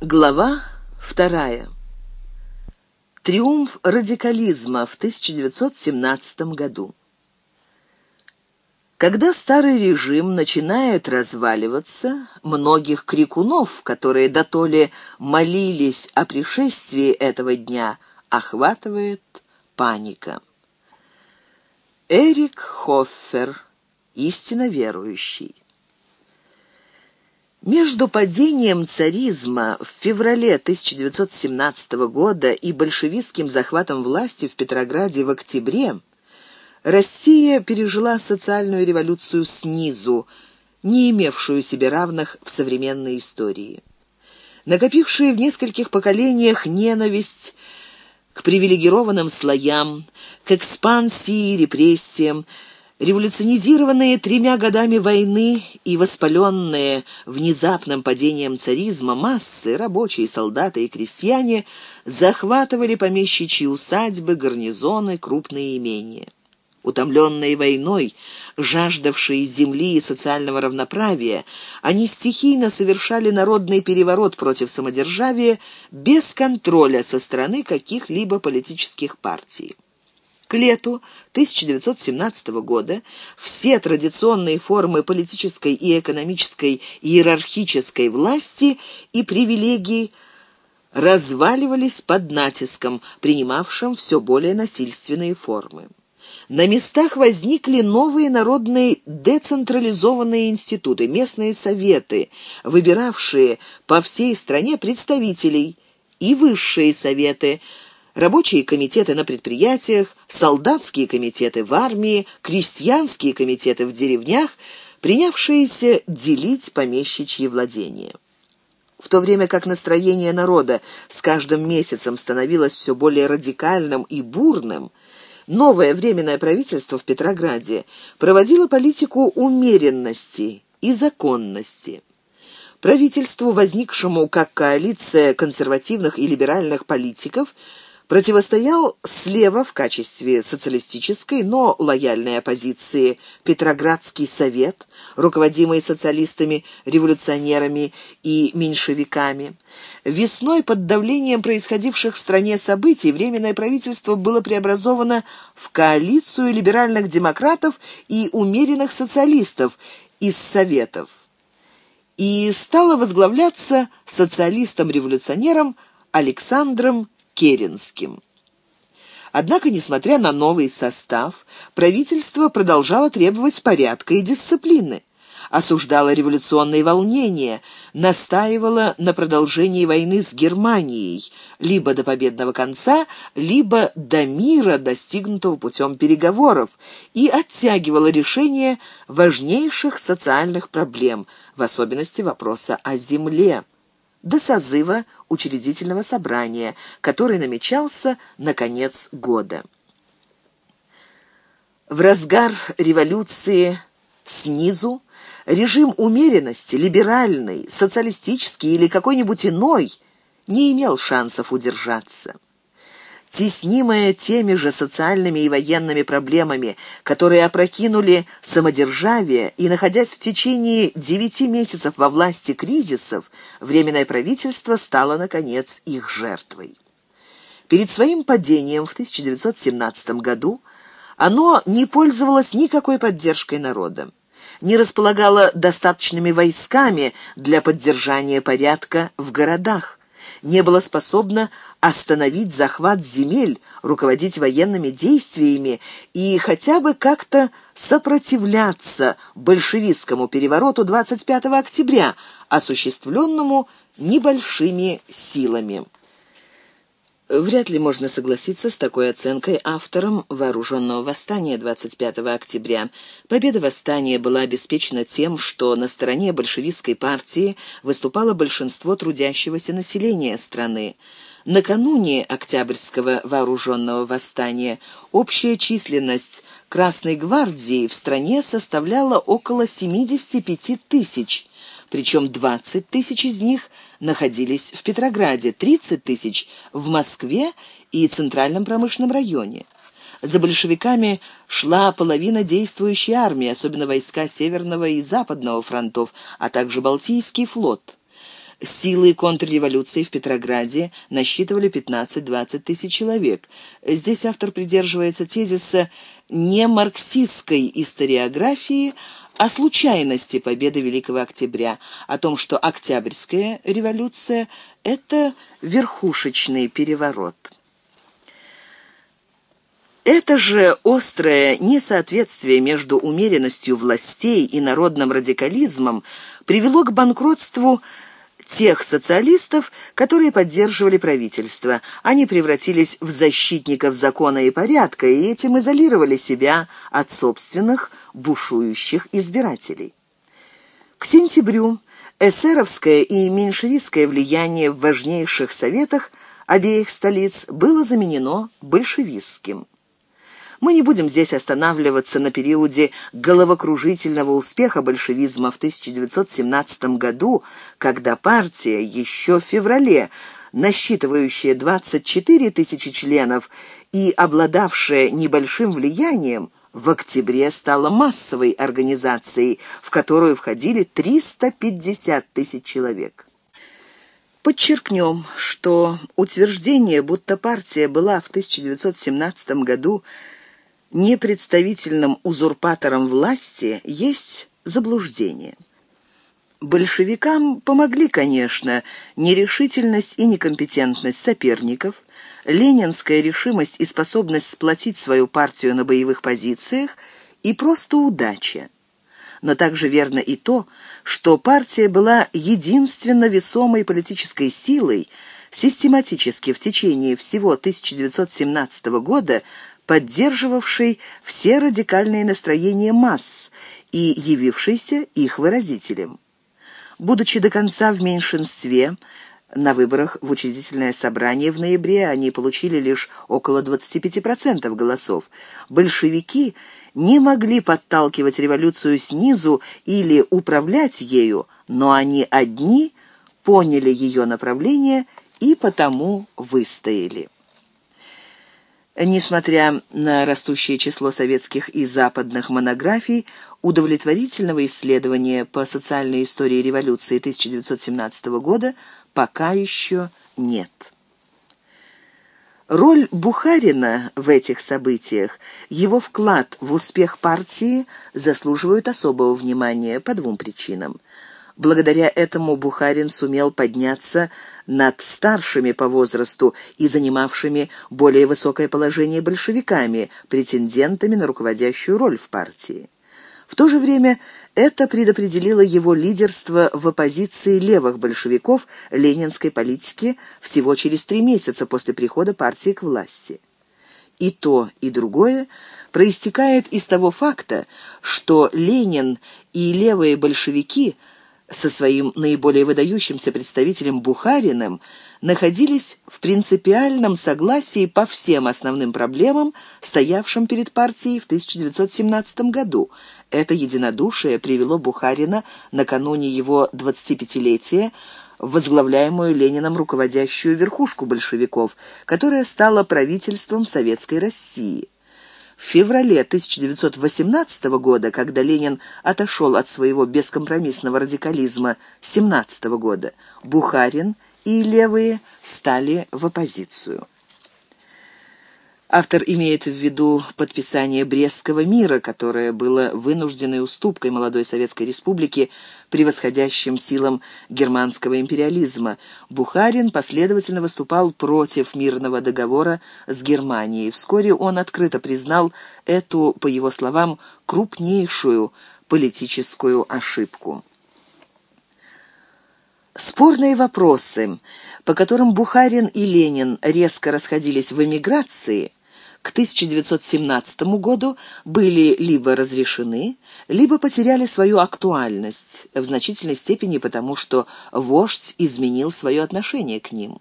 Глава вторая. Триумф радикализма в 1917 году. Когда старый режим начинает разваливаться, многих крикунов, которые дотоле молились о пришествии этого дня, охватывает паника. Эрик Хоффер, истинно верующий. Между падением царизма в феврале 1917 года и большевистским захватом власти в Петрограде в октябре Россия пережила социальную революцию снизу, не имевшую себе равных в современной истории. Накопившие в нескольких поколениях ненависть к привилегированным слоям, к экспансии и репрессиям, Революционизированные тремя годами войны и воспаленные внезапным падением царизма массы, рабочие, солдаты и крестьяне, захватывали помещичьи усадьбы, гарнизоны, крупные имения. Утомленные войной, жаждавшие земли и социального равноправия, они стихийно совершали народный переворот против самодержавия без контроля со стороны каких-либо политических партий. К лету 1917 года все традиционные формы политической и экономической иерархической власти и привилегий разваливались под натиском, принимавшим все более насильственные формы. На местах возникли новые народные децентрализованные институты, местные советы, выбиравшие по всей стране представителей, и высшие советы – рабочие комитеты на предприятиях, солдатские комитеты в армии, крестьянские комитеты в деревнях, принявшиеся делить помещичьи владения. В то время как настроение народа с каждым месяцем становилось все более радикальным и бурным, новое временное правительство в Петрограде проводило политику умеренности и законности. Правительству, возникшему как коалиция консервативных и либеральных политиков, противостоял слева в качестве социалистической, но лояльной оппозиции Петроградский совет, руководимый социалистами, революционерами и меньшевиками. Весной под давлением происходивших в стране событий Временное правительство было преобразовано в коалицию либеральных демократов и умеренных социалистов из Советов и стало возглавляться социалистом-революционером Александром Керенским. Однако, несмотря на новый состав, правительство продолжало требовать порядка и дисциплины, осуждало революционные волнения, настаивало на продолжении войны с Германией, либо до победного конца, либо до мира, достигнутого путем переговоров, и оттягивало решение важнейших социальных проблем, в особенности вопроса о земле до созыва учредительного собрания, который намечался на конец года. В разгар революции снизу режим умеренности, либеральный, социалистический или какой-нибудь иной, не имел шансов удержаться теснимая теми же социальными и военными проблемами, которые опрокинули самодержавие, и, находясь в течение девяти месяцев во власти кризисов, Временное правительство стало, наконец, их жертвой. Перед своим падением в 1917 году оно не пользовалось никакой поддержкой народа, не располагало достаточными войсками для поддержания порядка в городах, не было способно остановить захват земель, руководить военными действиями и хотя бы как-то сопротивляться большевистскому перевороту 25 октября, осуществленному небольшими силами. Вряд ли можно согласиться с такой оценкой автором вооруженного восстания 25 октября. Победа восстания была обеспечена тем, что на стороне большевистской партии выступало большинство трудящегося населения страны. Накануне Октябрьского вооруженного восстания общая численность Красной гвардии в стране составляла около 75 тысяч, причем 20 тысяч из них – находились в Петрограде, 30 тысяч в Москве и Центральном промышленном районе. За большевиками шла половина действующей армии, особенно войска Северного и Западного фронтов, а также Балтийский флот. Силы контрреволюции в Петрограде насчитывали 15-20 тысяч человек. Здесь автор придерживается тезиса не марксистской историографии, о случайности победы Великого Октября, о том, что Октябрьская революция – это верхушечный переворот. Это же острое несоответствие между умеренностью властей и народным радикализмом привело к банкротству тех социалистов, которые поддерживали правительство. Они превратились в защитников закона и порядка и этим изолировали себя от собственных бушующих избирателей. К сентябрю эсеровское и меньшевистское влияние в важнейших советах обеих столиц было заменено большевистским. Мы не будем здесь останавливаться на периоде головокружительного успеха большевизма в 1917 году, когда партия еще в феврале, насчитывающая 24 тысячи членов и обладавшая небольшим влиянием, в октябре стала массовой организацией, в которую входили 350 тысяч человек. Подчеркнем, что утверждение, будто партия была в 1917 году непредставительным узурпатором власти есть заблуждение. Большевикам помогли, конечно, нерешительность и некомпетентность соперников, ленинская решимость и способность сплотить свою партию на боевых позициях и просто удача. Но также верно и то, что партия была единственно весомой политической силой, систематически в течение всего 1917 года поддерживавший все радикальные настроения масс и явившийся их выразителем. Будучи до конца в меньшинстве, на выборах в учредительное собрание в ноябре они получили лишь около 25% голосов. Большевики не могли подталкивать революцию снизу или управлять ею, но они одни поняли ее направление и потому выстояли. Несмотря на растущее число советских и западных монографий, удовлетворительного исследования по социальной истории революции 1917 года пока еще нет. Роль Бухарина в этих событиях, его вклад в успех партии заслуживают особого внимания по двум причинам – Благодаря этому Бухарин сумел подняться над старшими по возрасту и занимавшими более высокое положение большевиками, претендентами на руководящую роль в партии. В то же время это предопределило его лидерство в оппозиции левых большевиков ленинской политике всего через три месяца после прихода партии к власти. И то, и другое проистекает из того факта, что Ленин и левые большевики – со своим наиболее выдающимся представителем Бухариным находились в принципиальном согласии по всем основным проблемам, стоявшим перед партией в 1917 году. Это единодушие привело Бухарина накануне его 25-летия в возглавляемую Лениным руководящую верхушку большевиков, которая стала правительством Советской России. В феврале 1918 года, когда Ленин отошел от своего бескомпромиссного радикализма 17 года, Бухарин и левые стали в оппозицию. Автор имеет в виду подписание Брестского мира, которое было вынужденной уступкой молодой Советской Республики превосходящим силам германского империализма. Бухарин последовательно выступал против мирного договора с Германией. Вскоре он открыто признал эту, по его словам, крупнейшую политическую ошибку. Спорные вопросы, по которым Бухарин и Ленин резко расходились в эмиграции, к 1917 году были либо разрешены, либо потеряли свою актуальность, в значительной степени потому, что вождь изменил свое отношение к ним.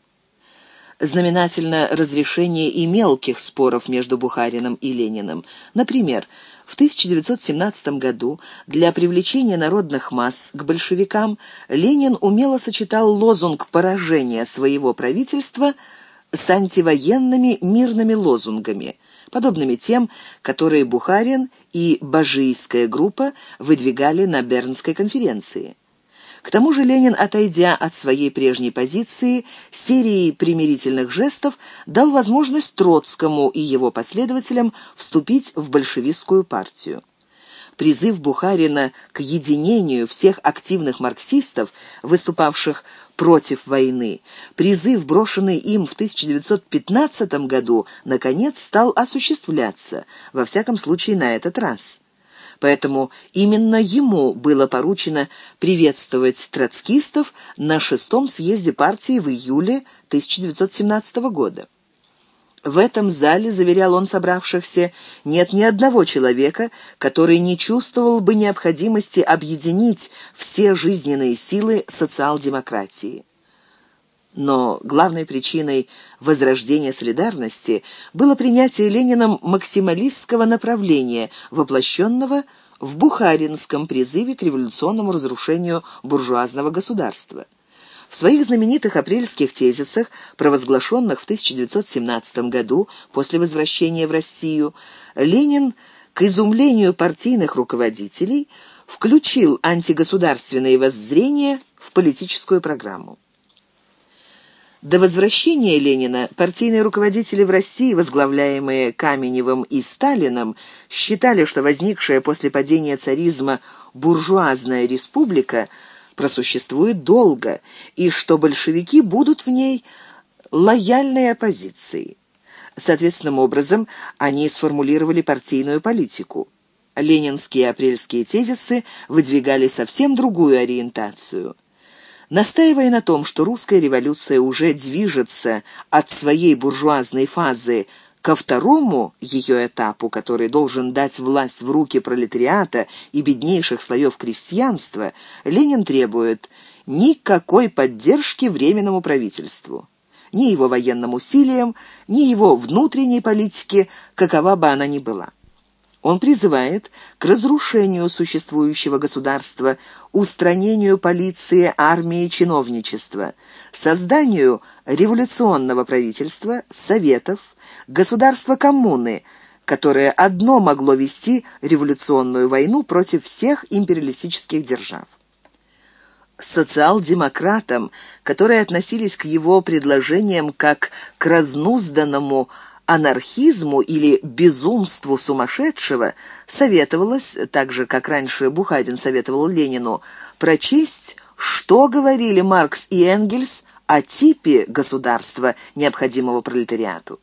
Знаменательно разрешение и мелких споров между Бухарином и Лениным. Например, в 1917 году для привлечения народных масс к большевикам Ленин умело сочетал лозунг поражения своего правительства – с антивоенными мирными лозунгами, подобными тем, которые Бухарин и Бажийская группа выдвигали на Бернской конференции. К тому же Ленин, отойдя от своей прежней позиции, серией примирительных жестов дал возможность Троцкому и его последователям вступить в большевистскую партию. Призыв Бухарина к единению всех активных марксистов, выступавших против войны, призыв, брошенный им в 1915 году, наконец стал осуществляться, во всяком случае на этот раз поэтому именно ему было поручено приветствовать троцкистов на шестом съезде партии в июле 1917 года. В этом зале, заверял он собравшихся, нет ни одного человека, который не чувствовал бы необходимости объединить все жизненные силы социал-демократии. Но главной причиной возрождения солидарности было принятие Лениным максималистского направления, воплощенного в Бухаринском призыве к революционному разрушению буржуазного государства. В своих знаменитых апрельских тезисах, провозглашенных в 1917 году после возвращения в Россию, Ленин, к изумлению партийных руководителей, включил антигосударственные воззрения в политическую программу. До возвращения Ленина партийные руководители в России, возглавляемые Каменевым и Сталиным, считали, что возникшая после падения царизма буржуазная республика просуществует долго и что большевики будут в ней лояльной оппозицией. Соответственным образом они сформулировали партийную политику. Ленинские апрельские тезисы выдвигали совсем другую ориентацию – Настаивая на том, что русская революция уже движется от своей буржуазной фазы ко второму ее этапу, который должен дать власть в руки пролетариата и беднейших слоев крестьянства, Ленин требует никакой поддержки Временному правительству. Ни его военным усилиям, ни его внутренней политике, какова бы она ни была. Он призывает к разрушению существующего государства, устранению полиции, армии, чиновничества, созданию революционного правительства, советов, государства-коммуны, которое одно могло вести революционную войну против всех империалистических держав. Социал-демократам, которые относились к его предложениям как к разнузданному анархизму или безумству сумасшедшего советовалось, так же, как раньше Бухарин советовал Ленину, прочесть, что говорили Маркс и Энгельс о типе государства, необходимого пролетариату.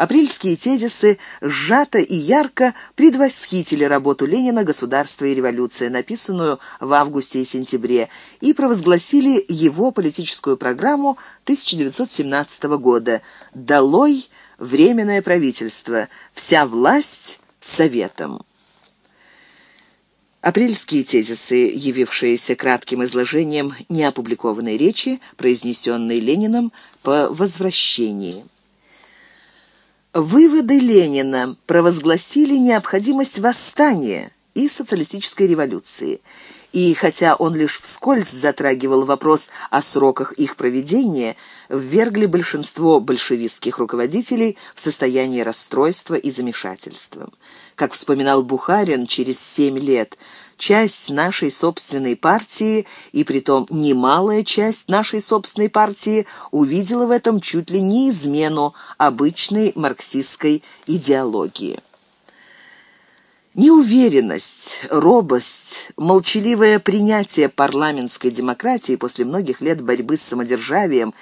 Апрельские тезисы сжато и ярко предвосхитили работу Ленина «Государство и революция», написанную в августе и сентябре, и провозгласили его политическую программу 1917 года «Долой Временное правительство, вся власть советом». Апрельские тезисы, явившиеся кратким изложением неопубликованной речи, произнесенной Лениным по возвращении. Выводы Ленина провозгласили необходимость восстания и социалистической революции. И хотя он лишь вскользь затрагивал вопрос о сроках их проведения, ввергли большинство большевистских руководителей в состояние расстройства и замешательства. Как вспоминал Бухарин через семь лет – часть нашей собственной партии, и притом немалая часть нашей собственной партии, увидела в этом чуть ли не измену обычной марксистской идеологии. Неуверенность, робость, молчаливое принятие парламентской демократии после многих лет борьбы с самодержавием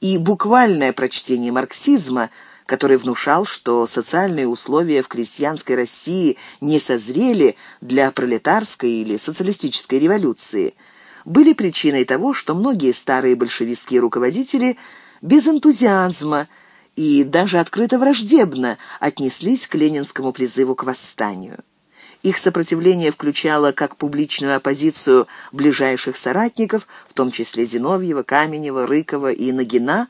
и буквальное прочтение марксизма – который внушал, что социальные условия в крестьянской России не созрели для пролетарской или социалистической революции, были причиной того, что многие старые большевистские руководители без энтузиазма и даже открыто враждебно отнеслись к ленинскому призыву к восстанию. Их сопротивление включало как публичную оппозицию ближайших соратников, в том числе Зиновьева, Каменева, Рыкова и Нагина,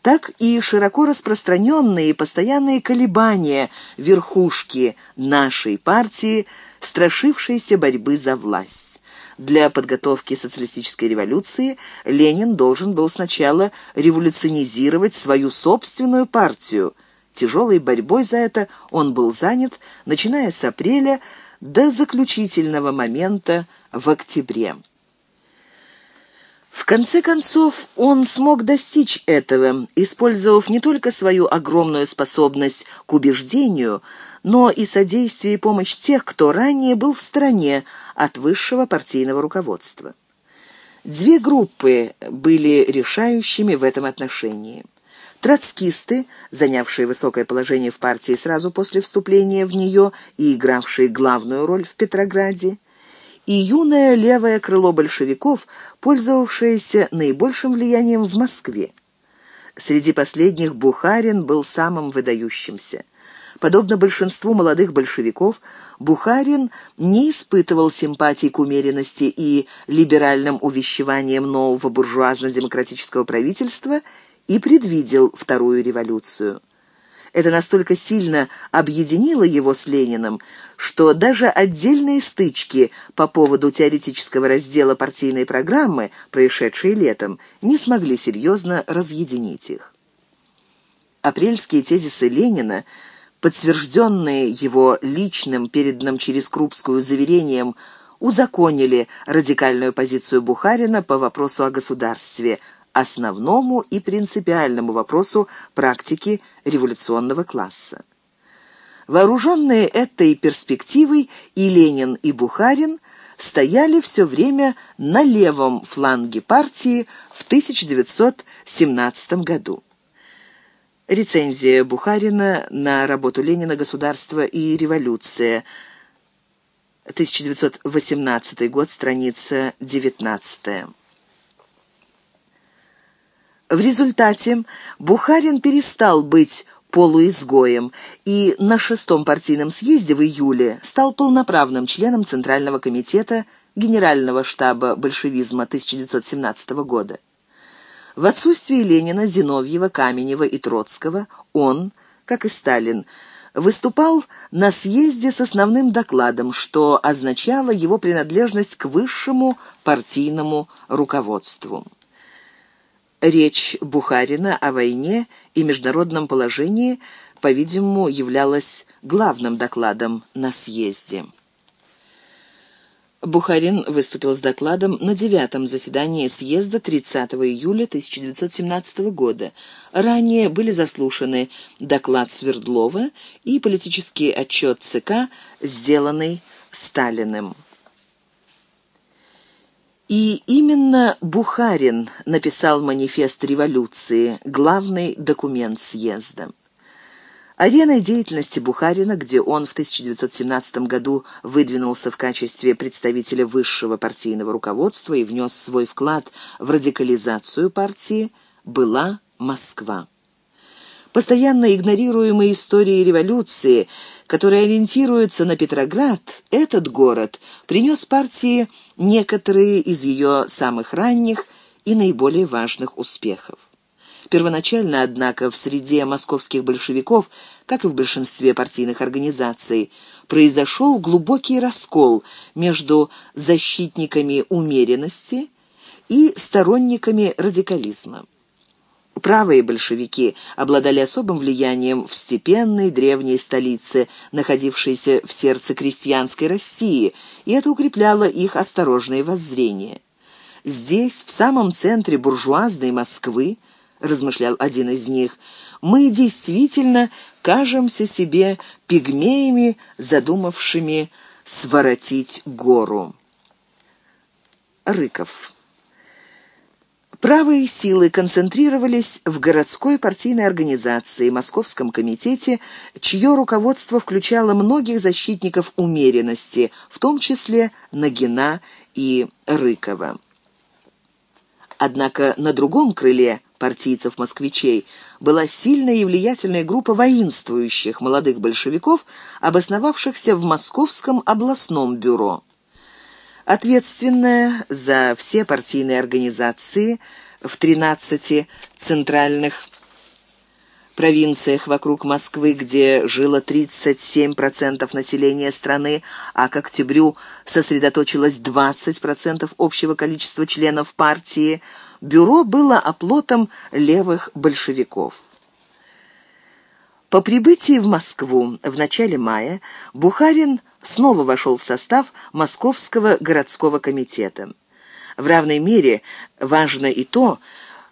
так и широко распространенные и постоянные колебания верхушки нашей партии, страшившейся борьбы за власть. Для подготовки социалистической революции Ленин должен был сначала революционизировать свою собственную партию. Тяжелой борьбой за это он был занят, начиная с апреля до заключительного момента в октябре. В конце концов, он смог достичь этого, использовав не только свою огромную способность к убеждению, но и содействие и помощь тех, кто ранее был в стороне от высшего партийного руководства. Две группы были решающими в этом отношении. Троцкисты, занявшие высокое положение в партии сразу после вступления в нее и игравшие главную роль в Петрограде, и юное левое крыло большевиков, пользовавшееся наибольшим влиянием в Москве. Среди последних Бухарин был самым выдающимся. Подобно большинству молодых большевиков, Бухарин не испытывал симпатий к умеренности и либеральным увещеваниям нового буржуазно-демократического правительства и предвидел вторую революцию. Это настолько сильно объединило его с Лениным, что даже отдельные стычки по поводу теоретического раздела партийной программы, происшедшие летом, не смогли серьезно разъединить их. Апрельские тезисы Ленина, подтвержденные его личным, переданным через Крупскую заверением, узаконили радикальную позицию Бухарина по вопросу о государстве, основному и принципиальному вопросу практики революционного класса. Вооруженные этой перспективой и Ленин, и Бухарин стояли все время на левом фланге партии в 1917 году. Рецензия Бухарина на работу Ленина «Государство и революция», 1918 год, страница 19. В результате Бухарин перестал быть полуизгоем и на шестом партийном съезде в июле стал полноправным членом Центрального комитета Генерального штаба большевизма 1917 года. В отсутствие Ленина, Зиновьева, Каменева и Троцкого он, как и Сталин, выступал на съезде с основным докладом, что означало его принадлежность к высшему партийному руководству. Речь Бухарина о войне и международном положении, по-видимому, являлась главным докладом на съезде. Бухарин выступил с докладом на девятом заседании съезда 30 июля 1917 года. Ранее были заслушаны доклад Свердлова и политический отчет ЦК, сделанный Сталиным. И именно Бухарин написал манифест революции, главный документ съезда. Ареной деятельности Бухарина, где он в 1917 году выдвинулся в качестве представителя высшего партийного руководства и внес свой вклад в радикализацию партии, была Москва. Постоянно игнорируемой историей революции, которая ориентируется на Петроград, этот город принес партии некоторые из ее самых ранних и наиболее важных успехов. Первоначально, однако, в среде московских большевиков, как и в большинстве партийных организаций, произошел глубокий раскол между защитниками умеренности и сторонниками радикализма. Правые большевики обладали особым влиянием в степенной древней столице, находившейся в сердце крестьянской России, и это укрепляло их осторожные воззрения. Здесь, в самом центре буржуазной Москвы, размышлял один из них, мы действительно кажемся себе пигмеями, задумавшими своротить гору. Рыков Правые силы концентрировались в городской партийной организации, Московском комитете, чье руководство включало многих защитников умеренности, в том числе Нагина и Рыкова. Однако на другом крыле партийцев-москвичей была сильная и влиятельная группа воинствующих молодых большевиков, обосновавшихся в Московском областном бюро. Ответственная за все партийные организации в 13 центральных провинциях вокруг Москвы, где жило 37% населения страны, а к октябрю сосредоточилось 20% общего количества членов партии, бюро было оплотом левых большевиков. По прибытии в Москву в начале мая Бухарин снова вошел в состав Московского городского комитета. В равной мере важно и то,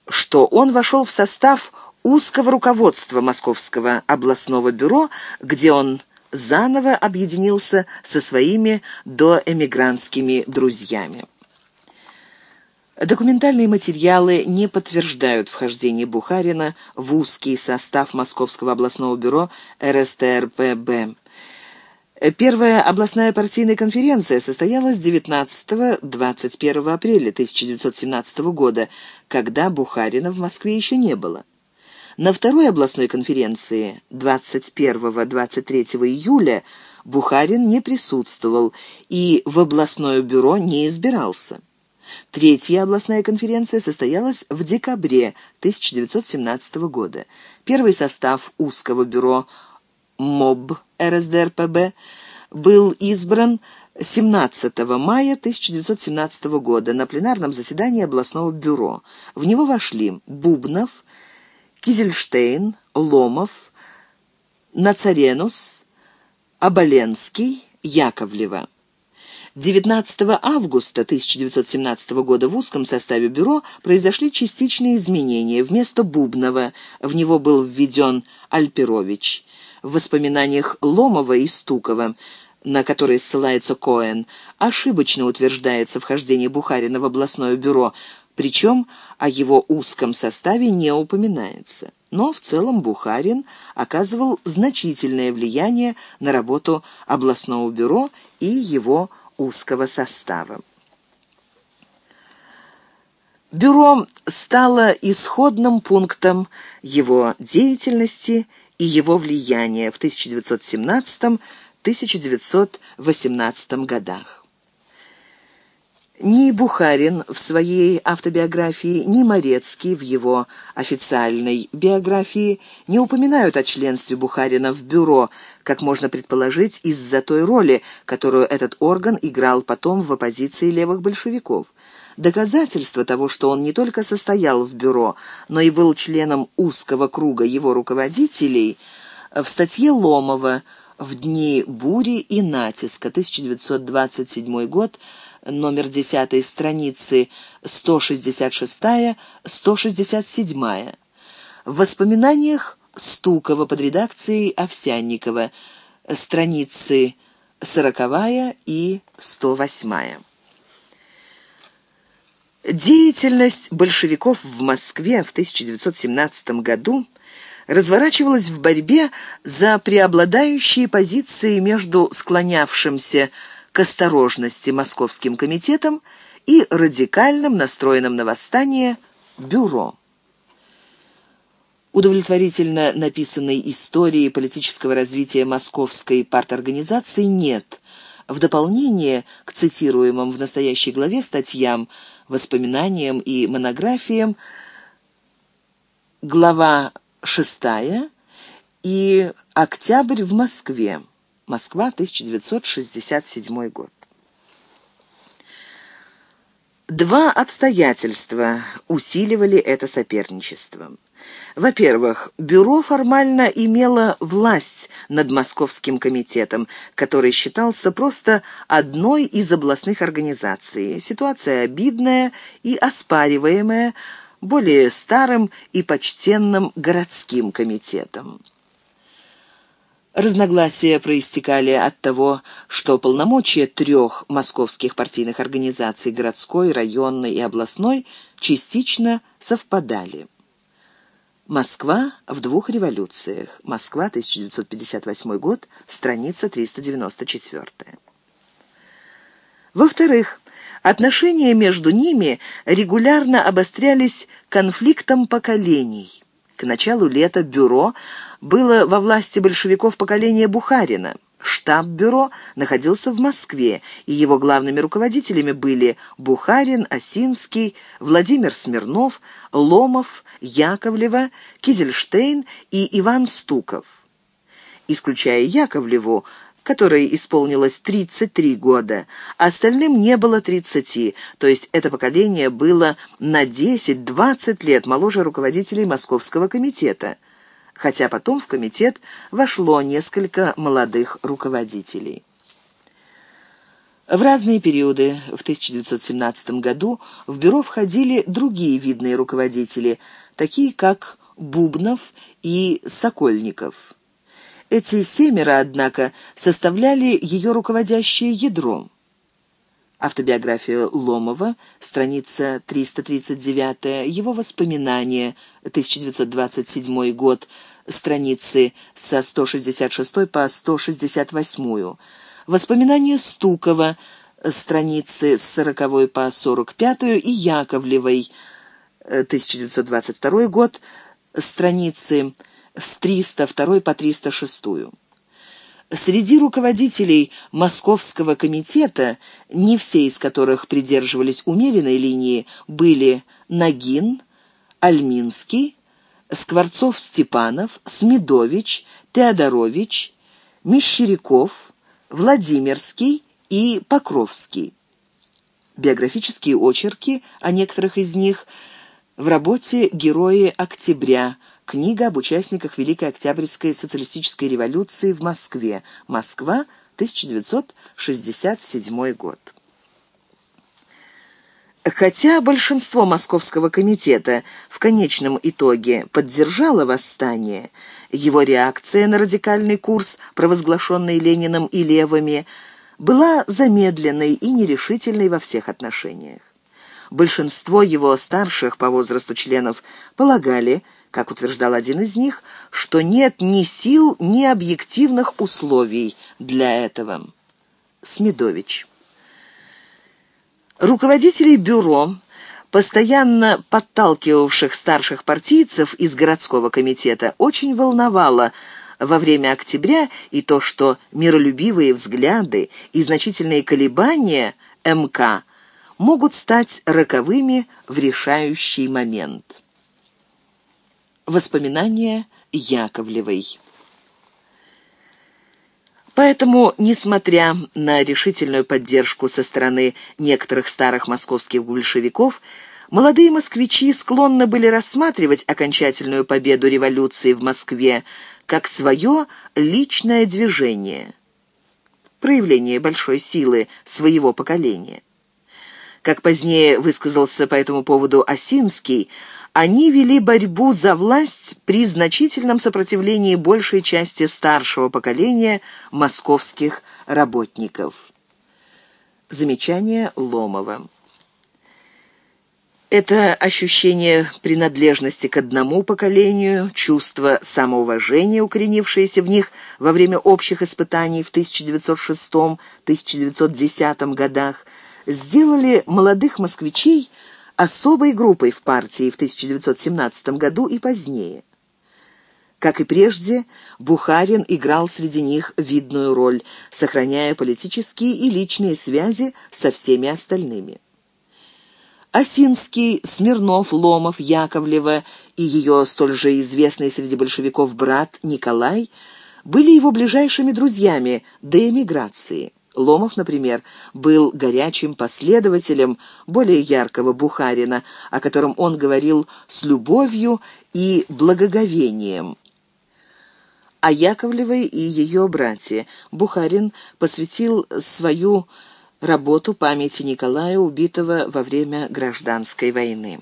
что он вошел в состав узкого руководства Московского областного бюро, где он заново объединился со своими доэмигрантскими друзьями. Документальные материалы не подтверждают вхождение Бухарина в узкий состав Московского областного бюро РСТРПБ. Первая областная партийная конференция состоялась 19-21 апреля 1917 года, когда Бухарина в Москве еще не было. На второй областной конференции 21-23 июля Бухарин не присутствовал и в областное бюро не избирался. Третья областная конференция состоялась в декабре 1917 года. Первый состав узкого бюро МОБ РСДРПБ был избран 17 мая 1917 года на пленарном заседании областного бюро. В него вошли Бубнов, Кизельштейн, Ломов, Нацаренус, Оболенский, Яковлева. 19 августа 1917 года в узком составе бюро произошли частичные изменения. Вместо Бубнова в него был введен Альперович. В воспоминаниях Ломова и Стукова на которые ссылается Коэн, ошибочно утверждается вхождение Бухарина в областное бюро, причем о его узком составе не упоминается. Но в целом Бухарин оказывал значительное влияние на работу областного бюро и его узкого состава. Бюро стало исходным пунктом его деятельности и его влияния в 1917-1918 годах. Ни Бухарин в своей автобиографии, ни Морецкий в его официальной биографии не упоминают о членстве Бухарина в бюро, как можно предположить из-за той роли, которую этот орган играл потом в оппозиции левых большевиков. Доказательство того, что он не только состоял в бюро, но и был членом узкого круга его руководителей, в статье Ломова «В дни бури и натиска» 1927 год номер 10 страницы 166-167. В воспоминаниях Стукова под редакцией Овсянникова, страницы 40 и 108. Деятельность большевиков в Москве в 1917 году разворачивалась в борьбе за преобладающие позиции между склонявшимся к осторожности Московским комитетом и радикальным, настроенным на восстание, бюро. Удовлетворительно написанной истории политического развития московской парторганизации нет. В дополнение к цитируемым в настоящей главе статьям, воспоминаниям и монографиям, глава 6 и «Октябрь в Москве». Москва, 1967 год. Два обстоятельства усиливали это соперничество. Во-первых, бюро формально имело власть над Московским комитетом, который считался просто одной из областных организаций. Ситуация обидная и оспариваемая более старым и почтенным городским комитетом. Разногласия проистекали от того, что полномочия трех московских партийных организаций городской, районной и областной частично совпадали. Москва в двух революциях. Москва, 1958 год, страница 394. Во-вторых, отношения между ними регулярно обострялись конфликтом поколений. К началу лета бюро было во власти большевиков поколение Бухарина. Штаб бюро находился в Москве, и его главными руководителями были Бухарин, Осинский, Владимир Смирнов, Ломов, Яковлева, Кизельштейн и Иван Стуков. Исключая Яковлеву, которой исполнилось 33 года, а остальным не было 30, то есть это поколение было на 10-20 лет моложе руководителей Московского комитета – хотя потом в комитет вошло несколько молодых руководителей. В разные периоды в 1917 году в бюро входили другие видные руководители, такие как Бубнов и Сокольников. Эти семеро, однако, составляли ее руководящее ядро. Автобиография Ломова, страница 339, его воспоминания, 1927 год, страницы со 166 по 168. Воспоминания Стукова, страницы с 40 по 45 и Яковлевой, 1922 год, страницы с 302 по 306. Среди руководителей Московского комитета, не все из которых придерживались умеренной линии, были Нагин, Альминский, Скворцов-Степанов, Смедович, Теодорович, Мещеряков, Владимирский и Покровский. Биографические очерки о некоторых из них в работе «Герои октября» Книга об участниках Великой Октябрьской социалистической революции в Москве. Москва, 1967 год. Хотя большинство Московского комитета в конечном итоге поддержало восстание, его реакция на радикальный курс, провозглашенный Лениным и левыми, была замедленной и нерешительной во всех отношениях. Большинство его старших по возрасту членов полагали, как утверждал один из них, что нет ни сил, ни объективных условий для этого. Смедович. Руководителей бюро, постоянно подталкивавших старших партийцев из городского комитета, очень волновало во время октября и то, что миролюбивые взгляды и значительные колебания МК могут стать роковыми в решающий момент. Воспоминания Яковлевой. Поэтому, несмотря на решительную поддержку со стороны некоторых старых московских большевиков, молодые москвичи склонны были рассматривать окончательную победу революции в Москве как свое личное движение, проявление большой силы своего поколения. Как позднее высказался по этому поводу Осинский, они вели борьбу за власть при значительном сопротивлении большей части старшего поколения московских работников. Замечание Ломова. Это ощущение принадлежности к одному поколению, чувство самоуважения, укоренившееся в них во время общих испытаний в 1906-1910 годах, сделали молодых москвичей особой группой в партии в 1917 году и позднее. Как и прежде, Бухарин играл среди них видную роль, сохраняя политические и личные связи со всеми остальными. Осинский, Смирнов, Ломов, Яковлева и ее столь же известный среди большевиков брат Николай были его ближайшими друзьями до эмиграции. Ломов, например, был горячим последователем более яркого Бухарина, о котором он говорил с любовью и благоговением. А Яковлевой и ее братья Бухарин посвятил свою работу памяти Николая, убитого во время гражданской войны.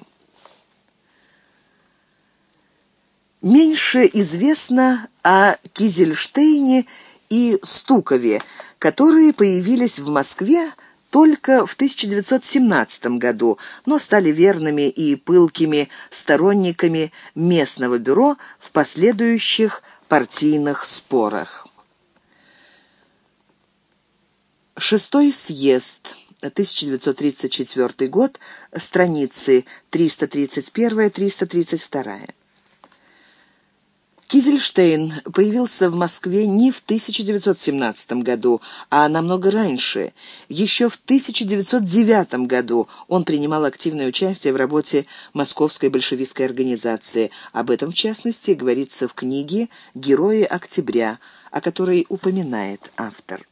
Меньше известно о Кизельштейне и Стукове, которые появились в Москве только в 1917 году, но стали верными и пылкими сторонниками местного бюро в последующих партийных спорах. Шестой съезд, 1934 год, страницы 331-332. Кизельштейн появился в Москве не в 1917 году, а намного раньше. Еще в 1909 году он принимал активное участие в работе Московской большевистской организации. Об этом, в частности, говорится в книге «Герои октября», о которой упоминает автор.